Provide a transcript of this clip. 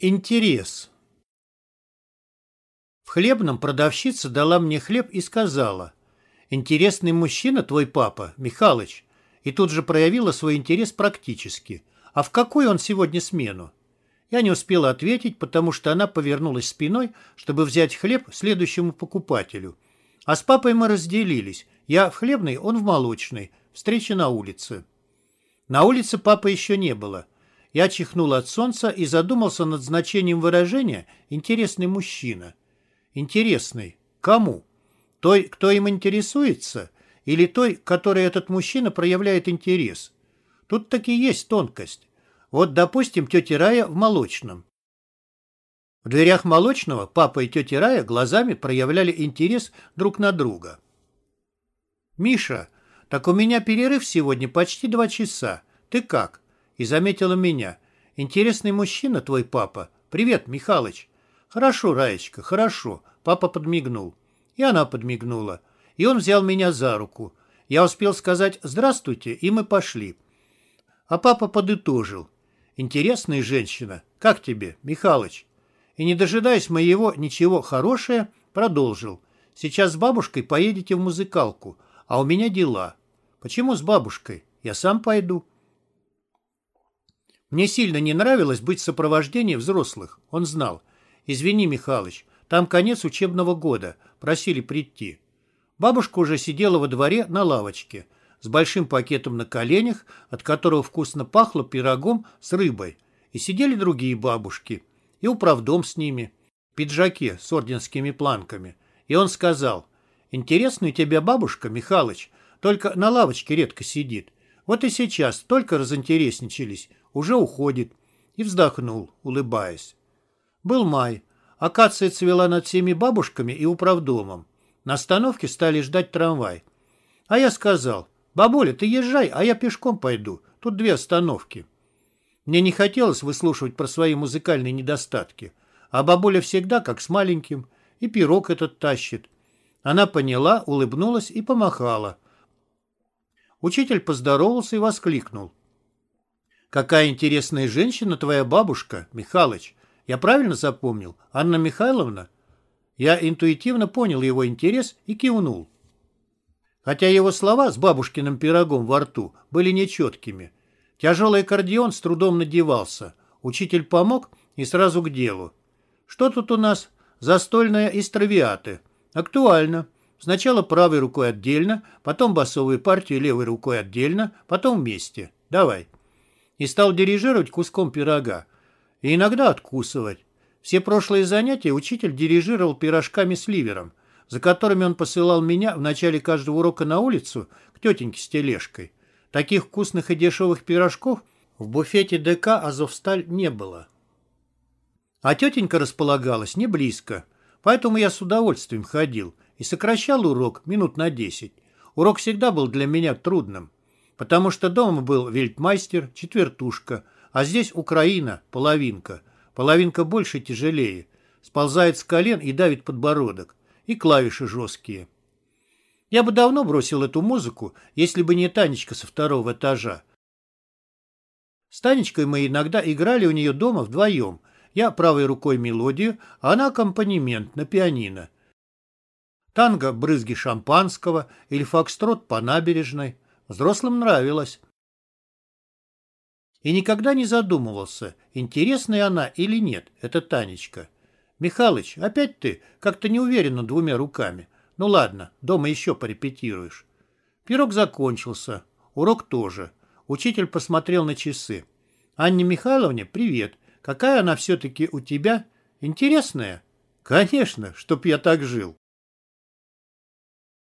Интерес. В хлебном продавщица дала мне хлеб и сказала, «Интересный мужчина твой папа, Михалыч», и тут же проявила свой интерес практически. «А в какую он сегодня смену?» Я не успела ответить, потому что она повернулась спиной, чтобы взять хлеб следующему покупателю. А с папой мы разделились. Я в хлебной, он в молочной. Встреча на улице. На улице папы еще не было. Я чихнул от солнца и задумался над значением выражения «интересный мужчина». Интересный. Кому? Той, кто им интересуется? Или той, которой этот мужчина проявляет интерес? Тут таки есть тонкость. Вот, допустим, тетя Рая в молочном. В дверях молочного папа и тетя Рая глазами проявляли интерес друг на друга. «Миша, так у меня перерыв сегодня почти два часа. Ты как?» И заметила меня. «Интересный мужчина твой папа. Привет, Михалыч». «Хорошо, Раечка, хорошо». Папа подмигнул. И она подмигнула. И он взял меня за руку. Я успел сказать «здравствуйте», и мы пошли. А папа подытожил. «Интересная женщина. Как тебе, Михалыч?» И, не дожидаясь моего ничего хорошее, продолжил. «Сейчас с бабушкой поедете в музыкалку, а у меня дела». «Почему с бабушкой? Я сам пойду». Мне сильно не нравилось быть в сопровождении взрослых. Он знал. «Извини, Михалыч, там конец учебного года. Просили прийти». Бабушка уже сидела во дворе на лавочке с большим пакетом на коленях, от которого вкусно пахло пирогом с рыбой. И сидели другие бабушки. И управдом с ними. В пиджаке с орденскими планками. И он сказал, «Интересная у тебя бабушка, Михалыч, только на лавочке редко сидит. Вот и сейчас только разинтересничались уже уходит. И вздохнул, улыбаясь. Был май. Акация цвела над всеми бабушками и управдомом. На остановке стали ждать трамвай. А я сказал, бабуля, ты езжай, а я пешком пойду. Тут две остановки. Мне не хотелось выслушивать про свои музыкальные недостатки. А бабуля всегда как с маленьким. И пирог этот тащит. Она поняла, улыбнулась и помахала. Учитель поздоровался и воскликнул. Какая интересная женщина твоя бабушка, Михалыч. Я правильно запомнил? Анна Михайловна? Я интуитивно понял его интерес и кивнул. Хотя его слова с бабушкиным пирогом во рту были нечеткими. Тяжелый аккордеон с трудом надевался. Учитель помог и сразу к делу. Что тут у нас? Застольная из травиаты. Актуально. Сначала правой рукой отдельно, потом басовую партию левой рукой отдельно, потом вместе. Давай и стал дирижировать куском пирога. И иногда откусывать. Все прошлые занятия учитель дирижировал пирожками с ливером, за которыми он посылал меня в начале каждого урока на улицу к тетеньке с тележкой. Таких вкусных и дешевых пирожков в буфете ДК «Азовсталь» не было. А тетенька располагалась не близко, поэтому я с удовольствием ходил и сокращал урок минут на десять. Урок всегда был для меня трудным потому что дома был вельтмайстер, четвертушка, а здесь Украина, половинка. Половинка больше тяжелее, сползает с колен и давит подбородок, и клавиши жесткие. Я бы давно бросил эту музыку, если бы не Танечка со второго этажа. С Танечкой мы иногда играли у нее дома вдвоем. Я правой рукой мелодию, а она аккомпанемент на пианино. Танго брызги шампанского или фокстрот по набережной. Взрослым нравилось. И никогда не задумывался, интересная она или нет, эта Танечка. Михалыч, опять ты как-то неуверенно двумя руками. Ну ладно, дома еще порепетируешь. Пирог закончился, урок тоже. Учитель посмотрел на часы. Анне Михайловне привет. Какая она все-таки у тебя? Интересная? Конечно, чтоб я так жил.